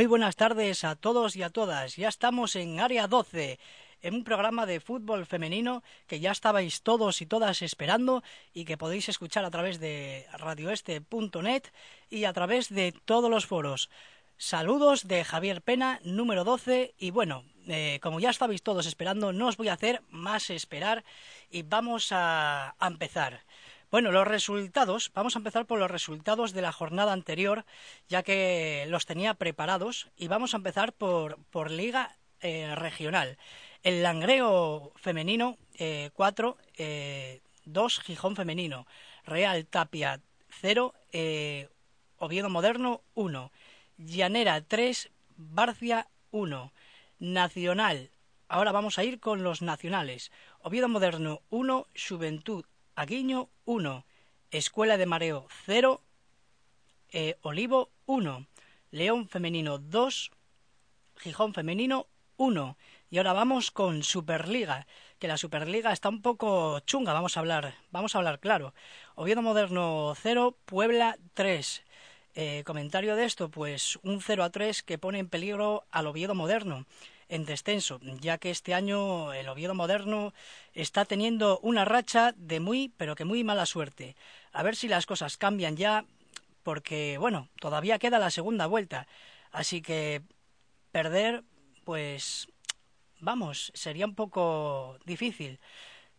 Muy buenas tardes a todos y a todas. Ya estamos en Área 12, en un programa de fútbol femenino que ya estabais todos y todas esperando y que podéis escuchar a través de radioeste.net y a través de todos los foros. Saludos de Javier Pena, número 12. Y bueno, eh, como ya estabais todos esperando, no os voy a hacer más esperar y vamos a, a empezar. Bueno, los resultados, vamos a empezar por los resultados de la jornada anterior, ya que los tenía preparados, y vamos a empezar por, por Liga eh, Regional. El Langreo femenino, 4, eh, 2 eh, Gijón femenino, Real Tapia 0, eh, Oviedo Moderno 1, Llanera 3, Barcia 1, Nacional. Ahora vamos a ir con los nacionales. Oviedo Moderno 1, Juventud Aguiño 1, Escuela de Mareo 0, eh, Olivo 1, León Femenino 2, Gijón Femenino 1. Y ahora vamos con Superliga, que la Superliga está un poco chunga, vamos a hablar, vamos a hablar claro. Oviedo Moderno 0, Puebla 3. Eh, comentario de esto, pues un 0 a 3 que pone en peligro al Oviedo Moderno en descenso, ya que este año el Oviedo Moderno está teniendo una racha de muy, pero que muy mala suerte. A ver si las cosas cambian ya, porque, bueno, todavía queda la segunda vuelta. Así que perder, pues, vamos, sería un poco difícil.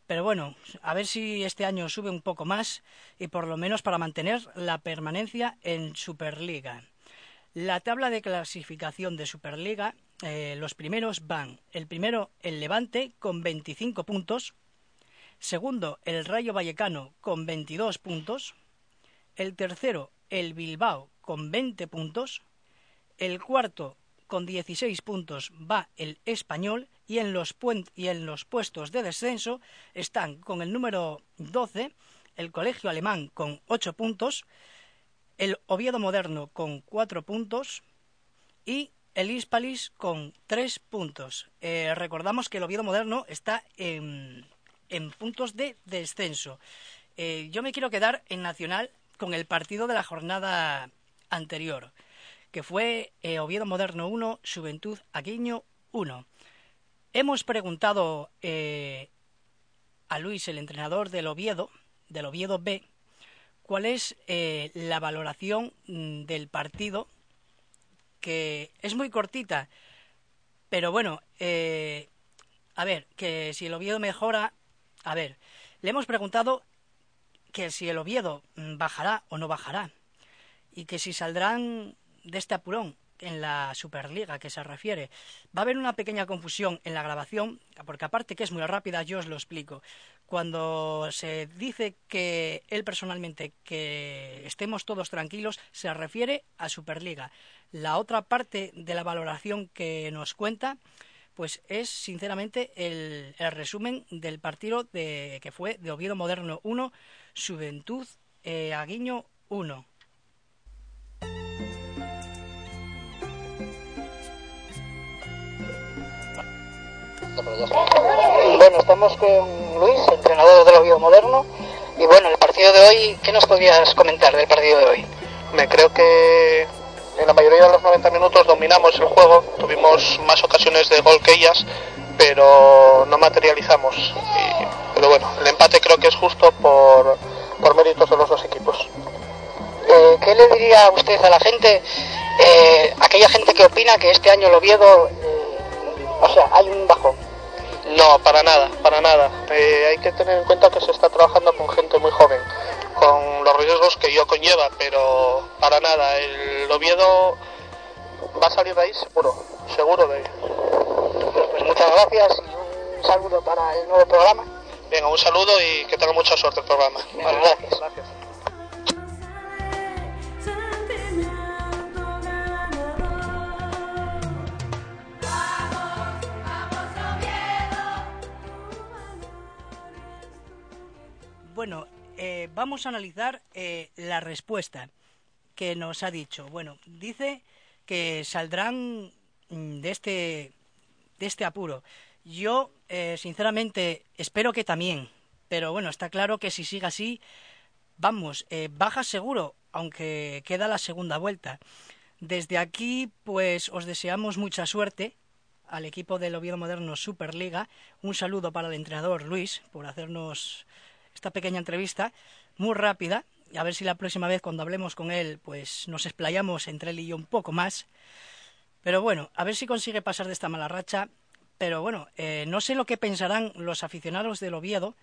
Pero bueno, a ver si este año sube un poco más y por lo menos para mantener la permanencia en Superliga. La tabla de clasificación de Superliga eh, los primeros van el primero el Levante con 25 puntos, segundo el Rayo Vallecano con 22 puntos, el tercero el Bilbao con 20 puntos, el cuarto con 16 puntos va el Español. Y en los, y en los puestos de descenso están con el número 12 el Colegio Alemán con 8 puntos, el Oviedo Moderno con 4 puntos. Y el Hispalis con tres puntos. Eh, recordamos que el Oviedo Moderno está en, en puntos de descenso. Eh, yo me quiero quedar en Nacional con el partido de la jornada anterior, que fue eh, Oviedo Moderno 1, Juventud Aguiño 1. Hemos preguntado a Luis, el entrenador del Oviedo, del Oviedo B, cuál es la valoración mm, del partido que es muy cortita, pero bueno, eh, a ver, que si el Oviedo mejora, a ver, le hemos preguntado que si el Oviedo bajará o no bajará, y que si saldrán de este apurón en la Superliga que se refiere. Va a haber una pequeña confusión en la grabación, porque aparte que es muy rápida, yo os lo explico. Cuando se dice que él personalmente que estemos todos tranquilos, se refiere a Superliga. La otra parte de la valoración que nos cuenta, pues es sinceramente el, resumen del partido de, que fue de Oviedo Moderno 1, Juventud eh, Aguiño 1. Bueno, estamos con Luis, entrenador del Oviedo Moderno. Y bueno, el partido de hoy, ¿qué nos podrías comentar del partido de hoy? Me creo que en la mayoría de los 90 minutos dominamos el juego, tuvimos más ocasiones de gol que ellas, pero no materializamos. pero bueno, el empate creo que es justo por, por méritos de los dos equipos. Eh, ¿Qué le diría usted a la gente, eh, aquella gente que opina que este año el Oviedo, eh, o sea, hay un bajón? No, para nada, para nada. hay que tener en cuenta que se está trabajando con gente muy joven con los riesgos que yo conlleva, pero para nada, el Oviedo va a salir de ahí seguro, seguro de ahí. Pues muchas gracias y un saludo para el nuevo programa. Venga, un saludo y que tenga mucha suerte el programa. gracias. gracias. Bueno, eh, vamos a analizar eh, la respuesta que nos ha dicho. Bueno, dice que saldrán mm, de este, de este apuro. Yo, eh, sinceramente, espero que también. Pero bueno, está claro que si sigue así, vamos, baja seguro, aunque queda la segunda vuelta. Desde aquí, pues os deseamos mucha suerte al equipo del Oviedo Moderno Superliga. Un saludo para el entrenador Luis por hacernos esta pequeña entrevista muy rápida. Y a ver si la próxima vez cuando hablemos con él, pues nos explayamos entre él y yo un poco más. Pero bueno, a ver si consigue pasar de esta mala racha. Pero bueno, eh, no sé lo que pensarán los aficionados del Oviedo,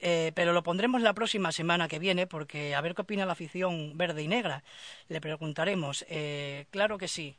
eh, pero lo pondremos la próxima semana que viene porque a ver qué opina la afición verde y negra. Le preguntaremos. Eh, claro que sí.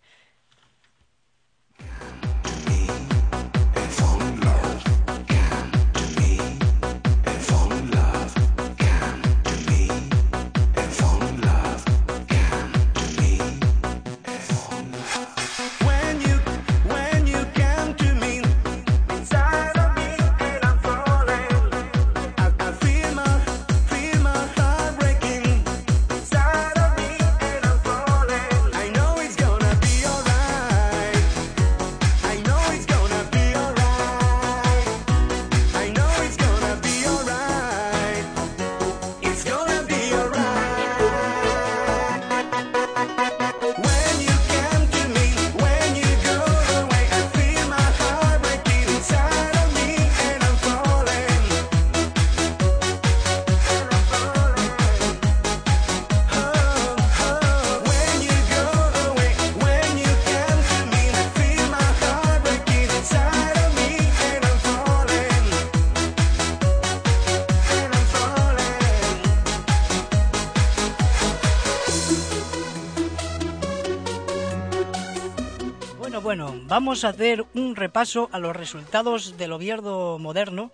Vamos a hacer un repaso a los resultados del Oviedo moderno,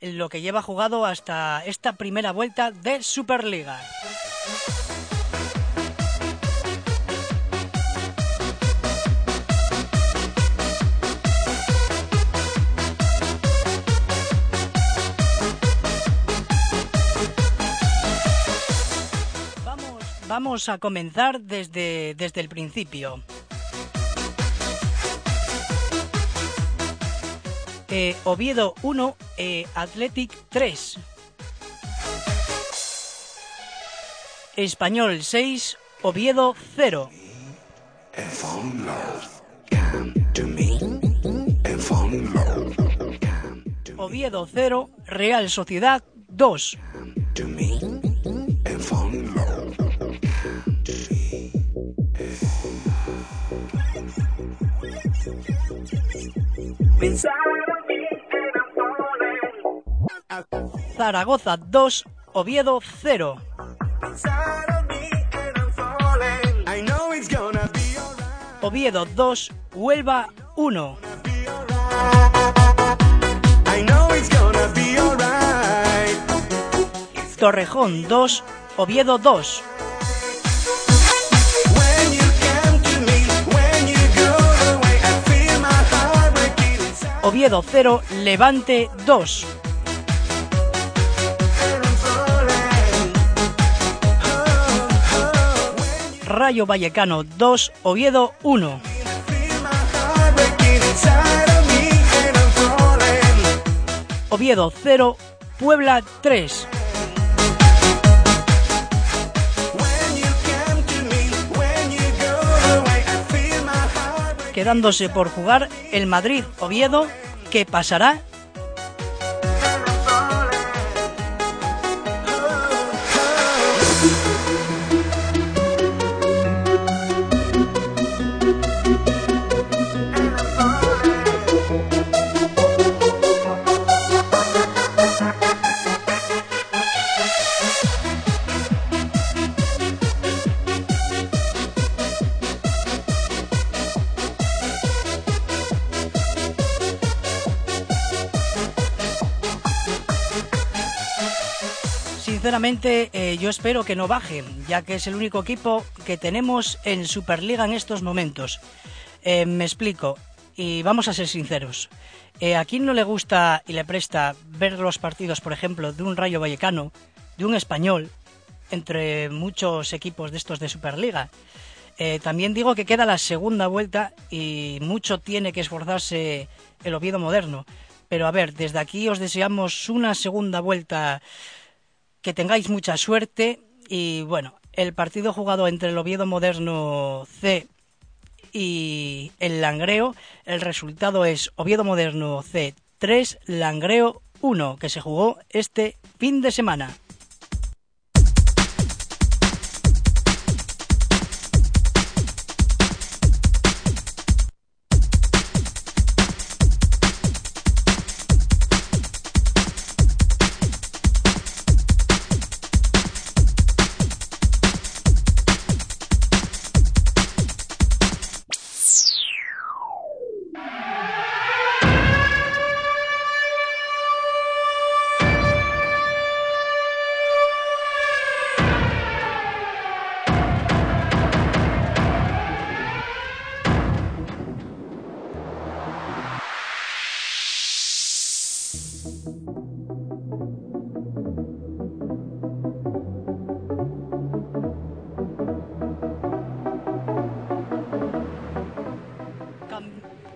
en lo que lleva jugado hasta esta primera vuelta de Superliga. Vamos, a comenzar desde, desde el principio. Eh, Oviedo 1, eh, Athletic 3. Español 6, Oviedo 0. Oviedo 0, Real Sociedad 2. Zaragoza 2, Oviedo 0. Oviedo 2, Huelva 1. Torrejón 2, Oviedo 2. Oviedo 0, Levante 2. Rayo Vallecano 2, Oviedo 1. Oviedo 0, Puebla 3. Quedándose por jugar el Madrid Oviedo, que pasará eh, yo espero que no baje, ya que es el único equipo que tenemos en Superliga en estos momentos. Eh, me explico, y vamos a ser sinceros. Eh, ¿A quién no le gusta y le presta ver los partidos, por ejemplo, de un Rayo Vallecano, de un español, entre muchos equipos de estos de Superliga? también digo que queda la segunda vuelta y mucho tiene que esforzarse el Oviedo moderno. Pero a ver, desde aquí os deseamos una segunda vuelta que tengáis mucha suerte y bueno, el partido jugado entre el Oviedo Moderno C y el Langreo, el resultado es Oviedo Moderno C 3, Langreo 1, que se jugó este fin de semana.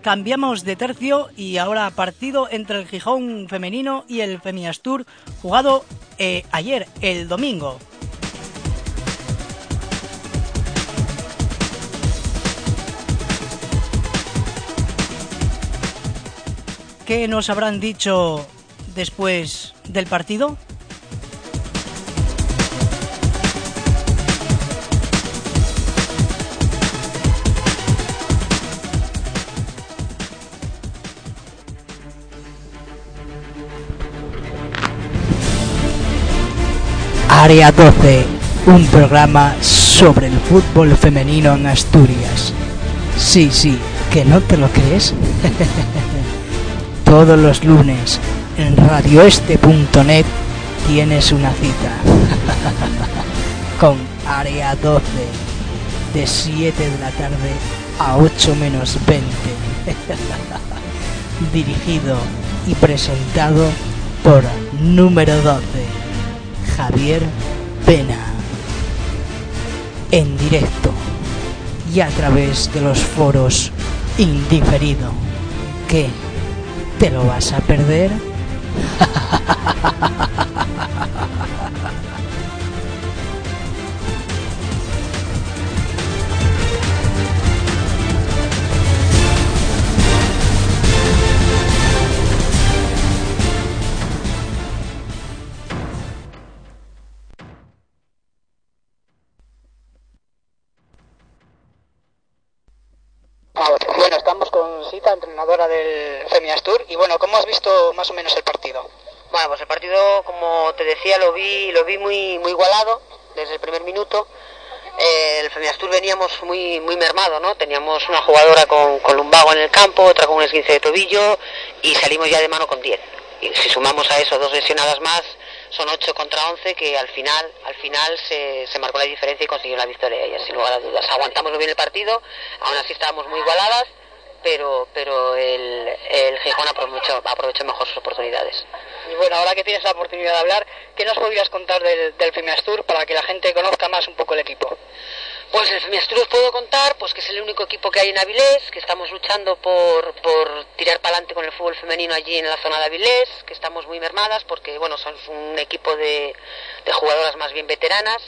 Cambiamos de tercio y ahora partido entre el Gijón femenino y el Femiastur jugado eh, ayer, el domingo. ¿Qué nos habrán dicho después del partido? Área 12, un programa sobre el fútbol femenino en Asturias. Sí, sí, que no te lo crees. Todos los lunes en radioeste.net tienes una cita con Área 12 de 7 de la tarde a 8 menos 20. Dirigido y presentado por número 12. Javier Pena. En directo y a través de los foros indiferido. ¿Qué? ¿Te lo vas a perder? entrenadora del Femiastur, y bueno, ¿cómo has visto más o menos el partido? Bueno, pues el partido, como te decía, lo vi, lo vi muy, muy igualado desde el primer minuto. Eh, el Femiastur veníamos muy, muy mermado, ¿no? Teníamos una jugadora con, con lumbago en el campo, otra con un esguince de tobillo y salimos ya de mano con 10. Y si sumamos a eso dos lesionadas más, son 8 contra 11 que al final al final se, se marcó la diferencia y consiguió la victoria ellas, sin lugar a dudas. Aguantamos muy bien el partido, aún así estábamos muy igualadas, pero pero el, el Gijón aprovechó, aprovechó mejor sus oportunidades. Y bueno, ahora que tienes la oportunidad de hablar, ¿qué nos podrías contar del, del Femiastur para que la gente conozca más un poco el equipo? Pues el Femiastur os puedo contar pues que es el único equipo que hay en Avilés, que estamos luchando por, por tirar para adelante con el fútbol femenino allí en la zona de Avilés, que estamos muy mermadas porque bueno, son un equipo de, de jugadoras más bien veteranas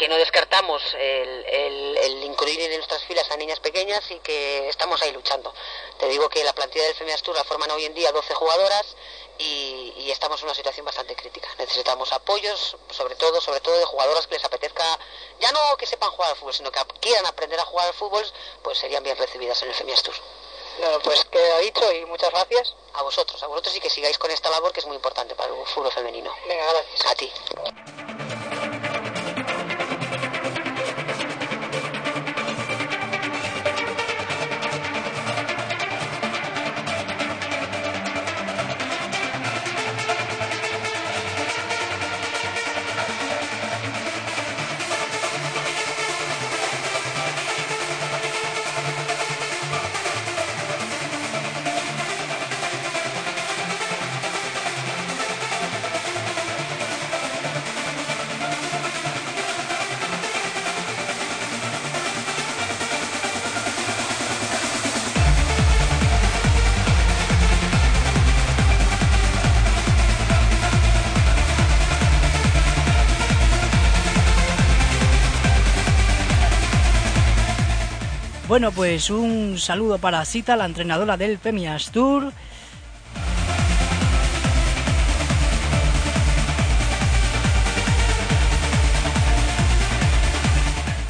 que no descartamos el, el, el, incluir en nuestras filas a niñas pequeñas y que estamos ahí luchando. Te digo que la plantilla del Femiastur la forman hoy en día 12 jugadoras y, y, estamos en una situación bastante crítica. Necesitamos apoyos, sobre todo, sobre todo de jugadoras que les apetezca, ya no que sepan jugar al fútbol, sino que quieran aprender a jugar al fútbol, pues serían bien recibidas en el Femiastur. Bueno, pues queda dicho y muchas gracias. A vosotros, a vosotros y que sigáis con esta labor que es muy importante para el fútbol femenino. Venga, gracias. A ti. Bueno, pues un saludo para Sita, la entrenadora del Femias Tour.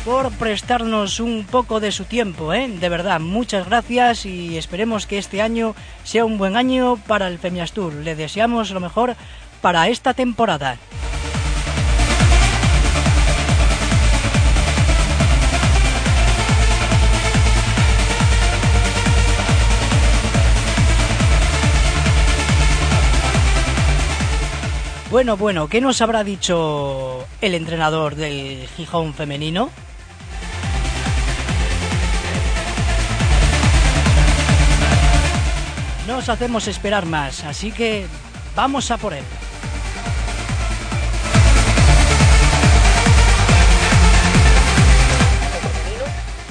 por prestarnos un poco de su tiempo, ¿eh? De verdad, muchas gracias y esperemos que este año sea un buen año para el Femias Tour. Le deseamos lo mejor para esta temporada. Bueno, bueno, ¿qué nos habrá dicho el entrenador del Gijón femenino? No os hacemos esperar más, así que vamos a por él.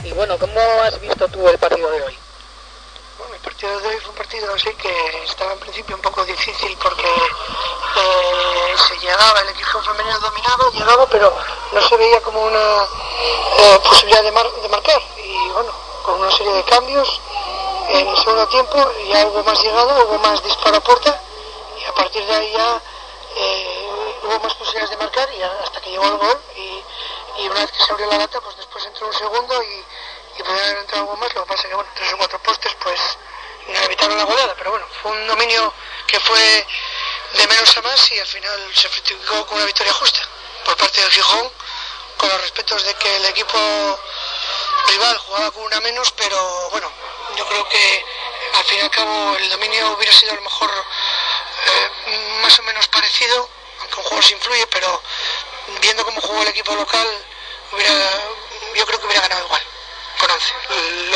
Y bueno, ¿cómo has visto tú el partido de hoy? Partido de hoy fue un partido así que estaba en principio un poco difícil porque eh, se llegaba, el equipo femenino dominado, llegaba, pero no se veía como una eh, posibilidad de, de marcar. Y bueno, con una serie de cambios en el segundo tiempo ya hubo más llegado, hubo más disparo a puerta y a partir de ahí ya eh, hubo más posibilidades de marcar y hasta que llegó el gol y, una vez que se abrió la lata pues después entró un segundo y, y podría haber entrado algo más, lo que pasa es que bueno, tres o cuatro postes pues no evitaron la goleada, pero bueno, fue un dominio que fue de menos a más y al final se fructificó con una victoria justa por parte del Gijón, con los respetos de que el equipo rival jugaba con una menos, pero bueno, yo creo que al fin y al cabo el dominio hubiera sido a lo mejor eh, más o menos parecido, aunque un juego se influye, pero viendo cómo jugó el equipo local, yo creo que hubiera ganado igual, con 11,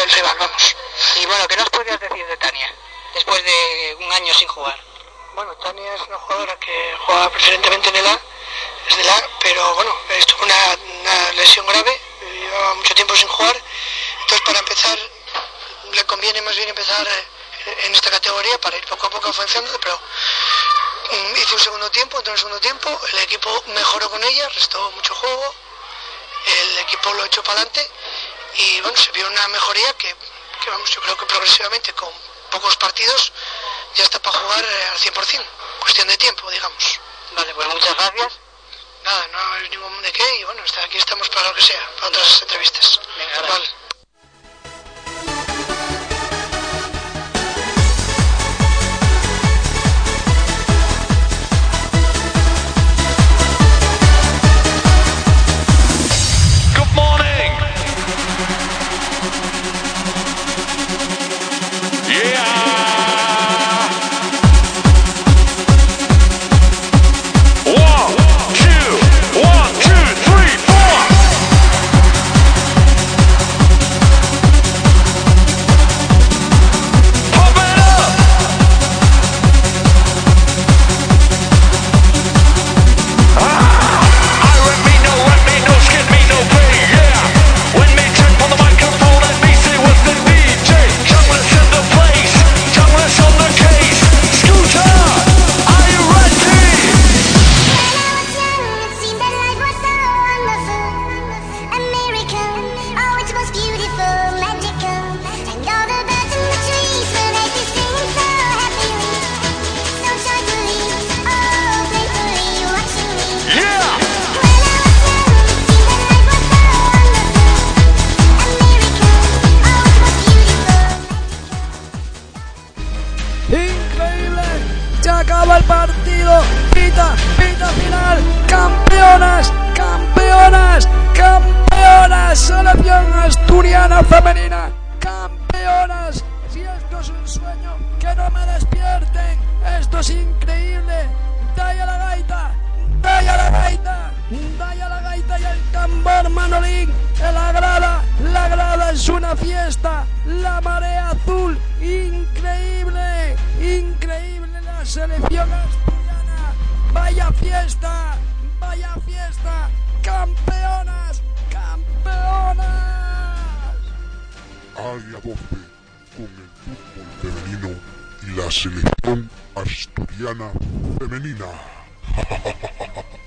el, rival, vamos. Y bueno, ¿qué nos podrías decir de Tania, después de un año sin jugar? Bueno, Tania es una jugadora que juega preferentemente en el A, es del A, pero bueno, estuvo una, una lesión grave, llevaba mucho tiempo sin jugar, entonces para empezar le conviene más bien empezar en esta categoría para ir poco a poco avanzando, pero mm, hizo un segundo tiempo, entró en el segundo tiempo, el equipo mejoró con ella, restó mucho juego, el equipo lo echó para adelante y bueno, se vio una mejoría que, vamos, yo creo que progresivamente con pocos partidos ya está para jugar eh, al 100%, cuestión de tiempo, digamos. Vale, pues muchas gracias. Nada, no hay ningún de qué y bueno, aquí estamos para lo que sea, para otras entrevistas. vale. el partido. Pita, pita final. Campeonas, campeonas, campeonas. Selección asturiana femenina. Campeonas. Si esto es un sueño, que no me despierten. Esto es increíble. Daya la gaita. Daya la gaita. Daya la gaita y el tambor Manolín. La grada, la grada es una fiesta. La marea azul. Increíble. Increíble selección asturiana. Vaya fiesta, vaya fiesta. Campeonas, campeonas. Área 12 con el fútbol femenino y la selección asturiana femenina.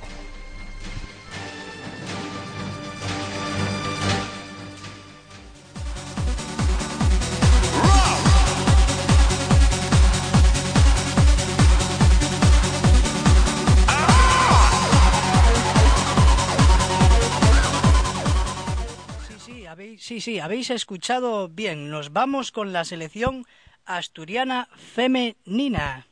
habéis, sí, sí, habéis escuchado bien. Nos vamos con la selección asturiana femenina.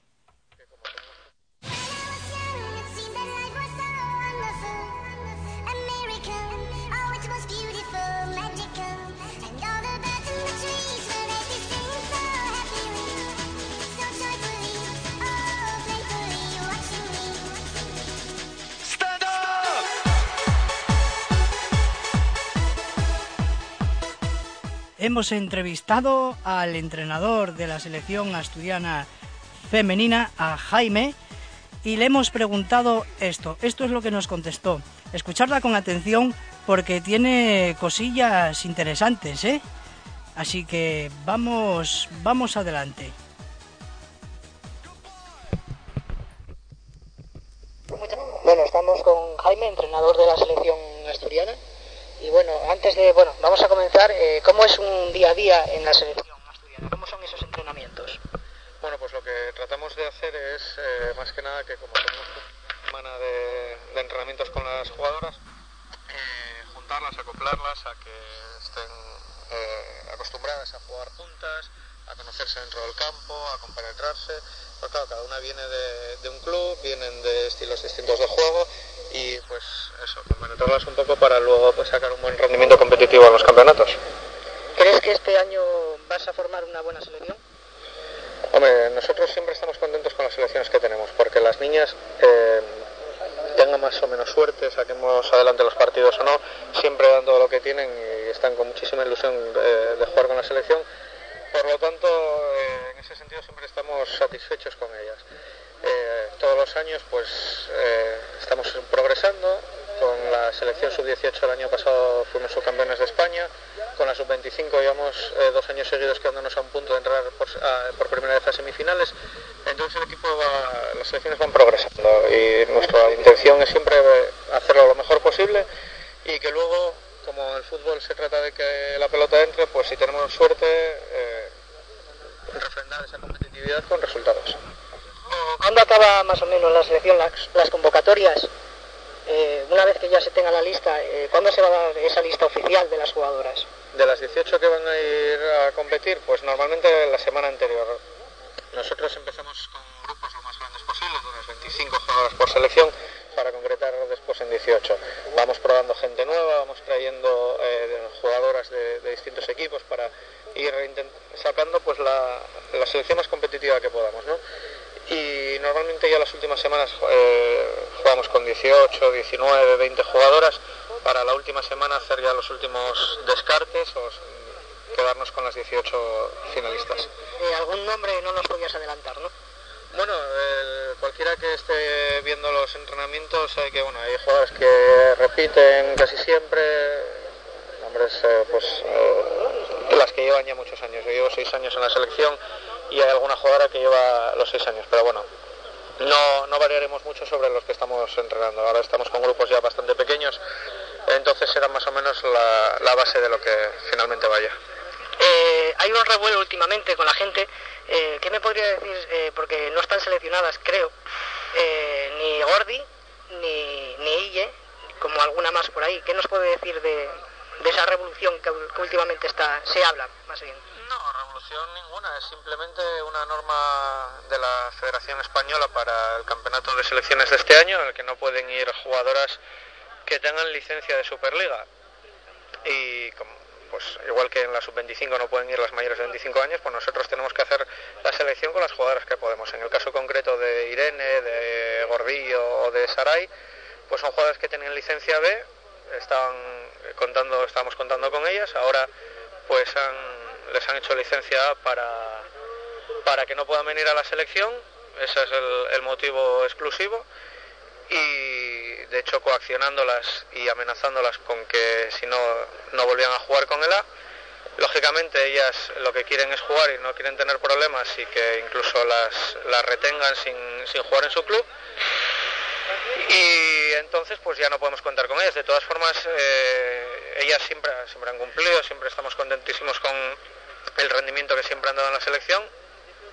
Hemos entrevistado al entrenador de la selección asturiana femenina, a Jaime, y le hemos preguntado esto. Esto es lo que nos contestó. Escucharla con atención porque tiene cosillas interesantes, ¿eh? Así que vamos, vamos adelante. Bueno, estamos con Jaime, entrenador de la selección asturiana. Y bueno, antes de, bueno, vamos a comenzar, eh, ¿cómo es un día a día en la selección asturiana? ¿Cómo son esos entrenamientos? Bueno, pues lo que tratamos de hacer es, eh, más que nada, que como tenemos semana de, entrenamientos con las jugadoras, eh, juntarlas, acoplarlas a que estén acostumbradas a jugar juntas, a conocerse dentro del campo, a compenetrarse. Pues claro, cada una viene de, de un club, vienen de estilos distintos de juego y pues eso, compenetrarlas un poco para luego pues, sacar un buen rendimiento competitivo en los campeonatos. ¿Crees que este año vas a formar una buena selección? Hombre, nosotros siempre estamos contentos con las selecciones que tenemos, porque las niñas eh, tengan más o menos suerte, saquemos adelante los partidos o no, siempre dando lo que tienen y están con muchísima ilusión eh, de jugar con la selección. Por lo tanto, eh, en ese sentido siempre estamos satisfechos con ellas. Eh, todos los años pues eh, estamos progresando. Con la selección sub-18 el año pasado fuimos subcampeones de España. Con la sub-25 llevamos eh, dos años seguidos quedándonos a un punto de entrar por, primera vez a semifinales. Entonces el equipo va, las selecciones van progresando y nuestra intención es siempre hacerlo lo mejor posible y que luego, como el fútbol se trata de que la pelota entre, pues si tenemos suerte, refrendar esa competitividad con resultados. ¿Cuándo acaba más o menos la selección, las, convocatorias? Eh, una vez que ya se tenga la lista, eh, ¿cuándo se va a dar esa lista oficial de las jugadoras? De las 18 que van a ir a competir, pues normalmente la semana anterior. Nosotros empezamos con grupos lo más grandes posibles, de unas 25 jugadoras por selección, para concretar después en 18. Vamos probando gente nueva, vamos trayendo eh, jugadoras de, distintos equipos para ir sacando pues la, la selección más competitiva que podamos. ¿no? Y normalmente ya las últimas semanas eh, jugamos con 18, 19, 20 jugadoras para la última semana hacer ya los últimos descartes o quedarnos con las 18 finalistas. Eh, ¿Algún nombre no nos podías adelantar, no? Bueno, cualquiera que esté viendo los entrenamientos sabe que bueno, hay jugadores que repiten casi siempre, nombres eh, pues las que llevan ya muchos años. Yo llevo seis años en la selección y hay alguna jugadora que lleva los seis años, pero bueno, no, no variaremos mucho sobre los que estamos entrenando. Ahora estamos con grupos ya bastante pequeños, entonces será más o menos la, base de lo que finalmente vaya. Eh, hay un revuelo últimamente con la gente. Eh, ¿Qué me podría decir? Eh, porque no están seleccionadas, creo, ni Gordi, ni, ni Ille, como alguna más por ahí. ¿Qué nos puede decir de, de esa revolución que, últimamente está, se habla, más bien? No, ninguna, es simplemente una norma de la Federación Española para el campeonato de selecciones de este año, en el que no pueden ir jugadoras que tengan licencia de Superliga. Y pues igual que en la sub-25 no pueden ir las mayores de 25 años, pues nosotros tenemos que hacer la selección con las jugadoras que podemos. En el caso concreto de Irene, de Gordillo o de Saray, pues son jugadoras que tienen licencia B, estaban contando, estábamos contando con ellas, ahora pues les han hecho licencia para, para que no puedan venir a la selección, ese es el, motivo exclusivo y de hecho coaccionándolas y amenazándolas con que si no, no volvían a jugar con el A. Lógicamente ellas lo que quieren es jugar y no quieren tener problemas y que incluso las, las retengan sin, sin jugar en su club y entonces pues ya no podemos contar con ellas. De todas formas, eh, ellas siempre, siempre han cumplido, siempre estamos contentísimos con el rendimiento que siempre han dado en la selección.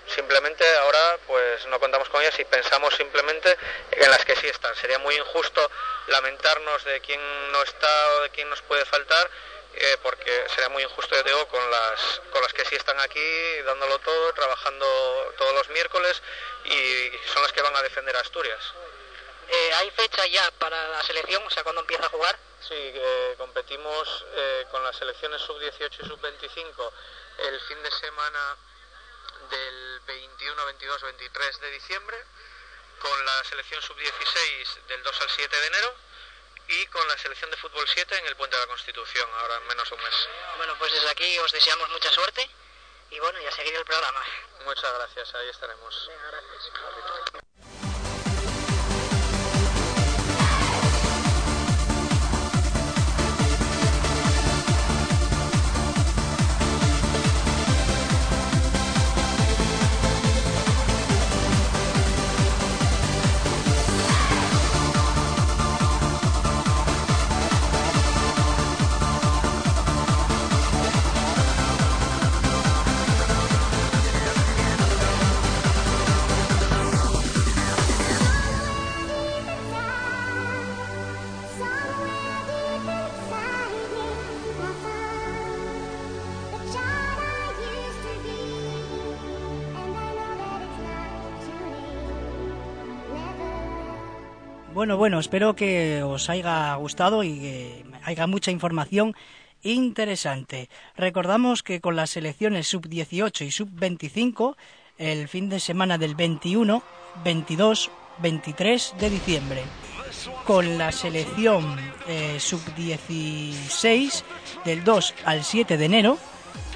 Simplemente ahora pues no contamos con ellas y pensamos simplemente en las que sí están. Sería muy injusto lamentarnos de quién no está o de quién nos puede faltar eh, porque sería muy injusto, yo digo, con las, con las que sí están aquí dándolo todo, trabajando todos los miércoles y son las que van a defender a Asturias. Eh, ¿Hay fecha ya para la selección? O sea, ¿cuándo empieza a jugar? Sí, eh, competimos eh, con las selecciones sub-18 y sub-25 el fin de semana del 21, 22, 23 de diciembre, con la selección sub-16 del 2 al 7 de enero y con la selección de fútbol 7 en el Puente de la Constitución, ahora en menos de un mes. Bueno, pues desde aquí os deseamos mucha suerte y bueno, y a seguir el programa. Muchas gracias, ahí estaremos. Bueno, bueno, espero que os haya gustado y que haya mucha información interesante. Recordamos que con las selecciones sub-18 y sub-25, el fin de semana del 21, 22, 23 de diciembre. Con la selección eh, sub-16 del 2 al 7 de enero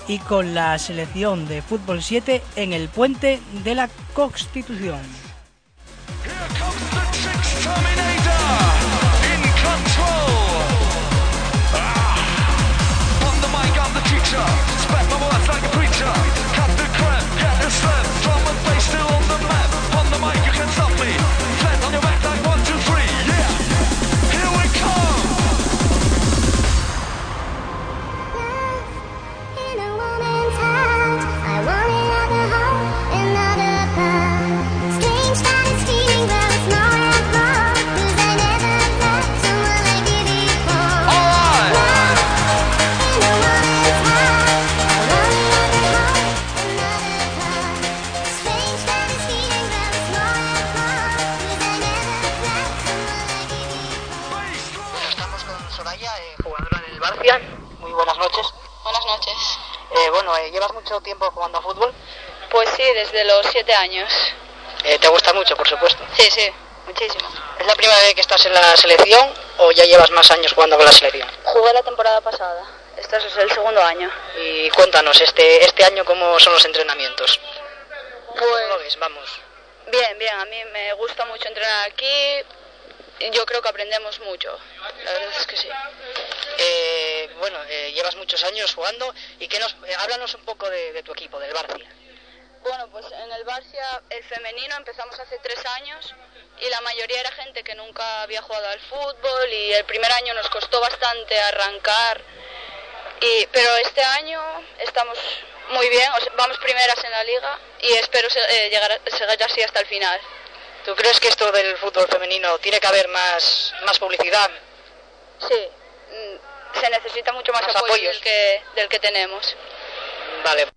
y con la selección de fútbol 7 en el puente de la Constitución. coming años. Eh, ¿Te gusta mucho, por supuesto? Sí, sí, muchísimo. ¿Es la primera vez que estás en la selección o ya llevas más años jugando con la selección? Jugué la temporada pasada. Este es el segundo año. Y cuéntanos, este, este año cómo son los entrenamientos. ¿Cómo Pues ves? Vamos. bien, bien. A mí me gusta mucho entrenar aquí. Yo creo que aprendemos mucho. La verdad es que sí. Eh, bueno, eh, llevas muchos años jugando y que nos, eh, háblanos un poco de, de tu equipo, del Barcia. Bueno, pues en el Barcia, el femenino, empezamos hace tres años y la mayoría era gente que nunca había jugado al fútbol y el primer año nos costó bastante arrancar. Y, pero este año estamos muy bien, o sea, vamos primeras en la liga y espero eh, llegar así hasta el final. ¿Tú crees que esto del fútbol femenino tiene que haber más, más publicidad? Sí, mm, se necesita mucho más, Más apoyo apoyos. del que, del que tenemos. Vale.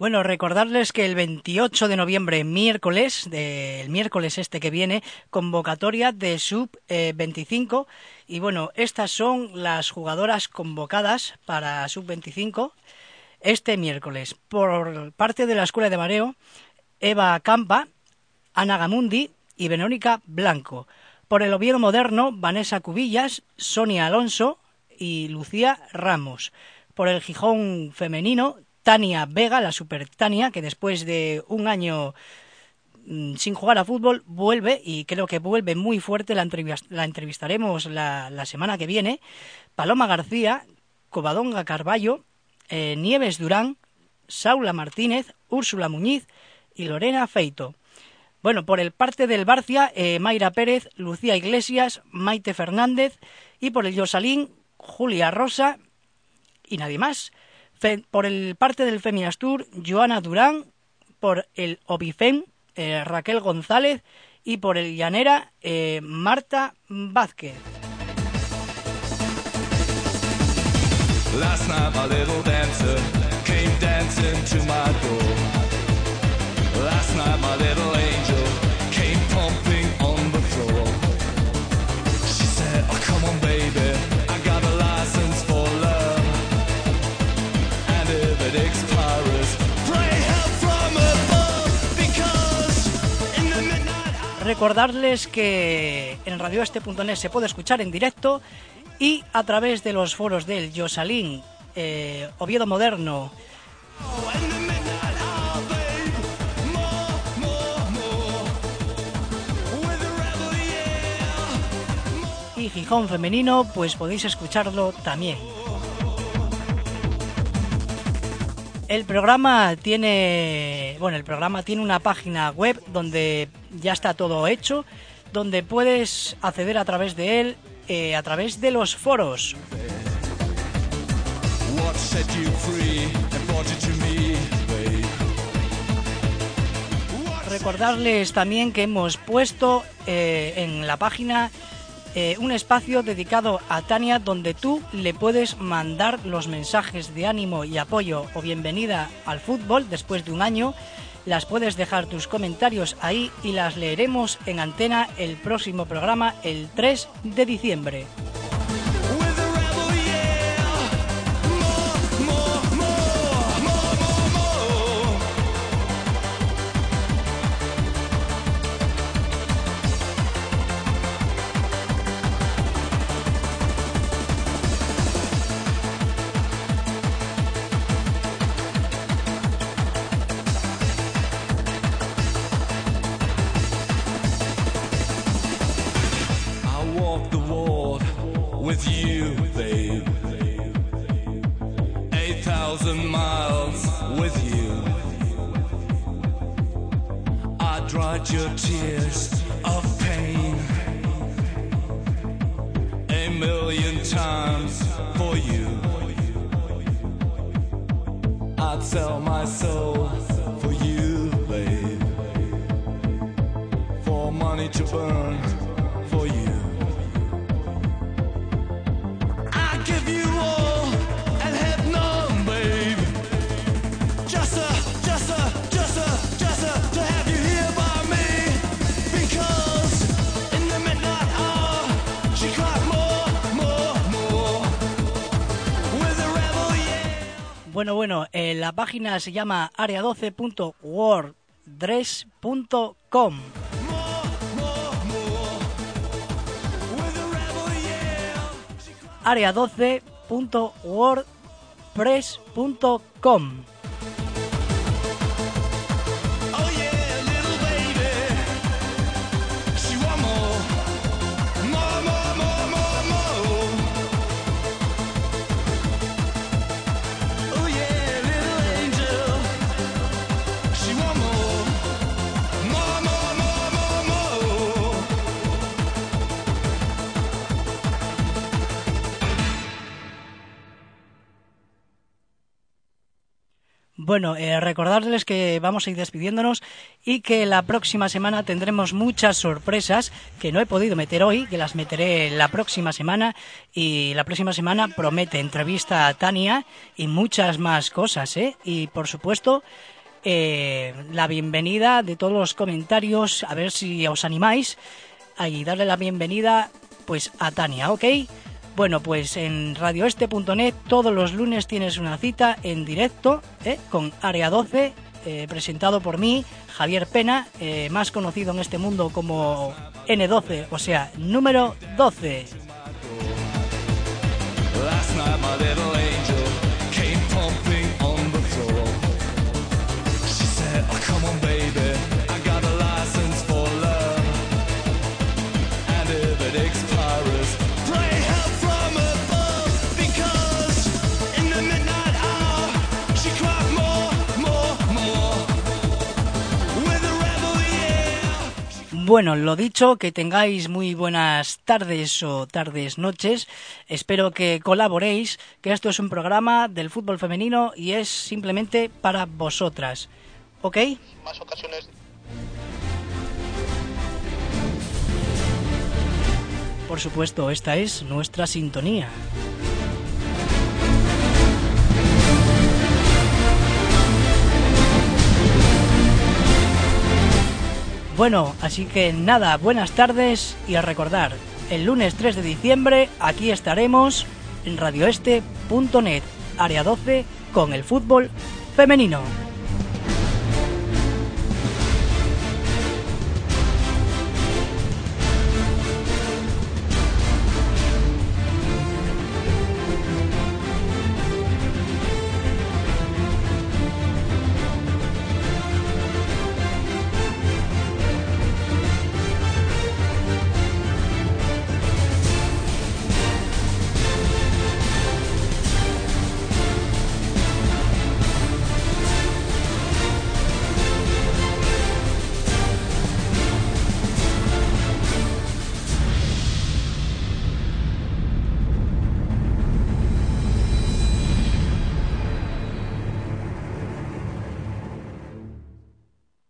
Bueno, recordarles que el 28 de noviembre, miércoles, del miércoles este que viene, convocatoria de sub eh, 25 y bueno, estas son las jugadoras convocadas para sub 25 este miércoles por parte de la Escuela de Mareo, Eva Campa, Ana Gamundi y Verónica Blanco. Por el Oviedo Moderno, Vanessa Cubillas, Sonia Alonso y Lucía Ramos. Por el Gijón Femenino, Tania Vega, la Super Tania, que después de un año mm, sin jugar a fútbol vuelve y creo que vuelve muy fuerte. La, entrevis- la entrevistaremos la, la semana que viene. Paloma García, Covadonga Carballo, eh, Nieves Durán, Saula Martínez, Úrsula Muñiz y Lorena Feito. Bueno, por el parte del Barcia, eh, Mayra Pérez, Lucía Iglesias, Maite Fernández y por el Yosalín, Julia Rosa y nadie más. Por el parte del Femiastur, Joana Durán, por el Obifem, eh, Raquel González y por el Llanera, eh, Marta Vázquez. Recordarles que en radioeste.net se puede escuchar en directo y a través de los foros del Yosalín, eh, Oviedo Moderno, y Gijón Femenino, pues podéis escucharlo también. El programa tiene, bueno, el programa tiene una página web donde ya está todo hecho, donde puedes acceder a través de él, eh, a través de los foros. Recordarles también que hemos puesto eh, en la página eh, un espacio dedicado a Tania donde tú le puedes mandar los mensajes de ánimo y apoyo o bienvenida al fútbol después de un año. Las puedes dejar tus comentarios ahí y las leeremos en antena el próximo programa el 3 de diciembre. Bueno, bueno, eh, la página se llama area12.wordpress.com. With a rebel, yeah. area12.wordpress.com. Bueno, eh, recordarles que vamos a ir despidiéndonos y que la próxima semana tendremos muchas sorpresas que no he podido meter hoy, que las meteré la próxima semana y la próxima semana promete entrevista a Tania y muchas más cosas, ¿eh? Y por supuesto eh, la bienvenida de todos los comentarios, a ver si os animáis y darle la bienvenida pues a Tania, ¿ok? Bueno, pues en radioeste.net todos los lunes tienes una cita en directo ¿eh? con Área 12, eh, presentado por mí, Javier Pena, eh, más conocido en este mundo como N12, o sea, número 12. Bueno, lo dicho, que tengáis muy buenas tardes o tardes noches. Espero que colaboréis, que esto es un programa del fútbol femenino y es simplemente para vosotras. ¿Ok? Más ocasiones. Por supuesto, esta es nuestra sintonía. Bueno, así que nada, buenas tardes y a recordar, el lunes 3 de diciembre aquí estaremos en radioeste.net, área 12, con el fútbol femenino.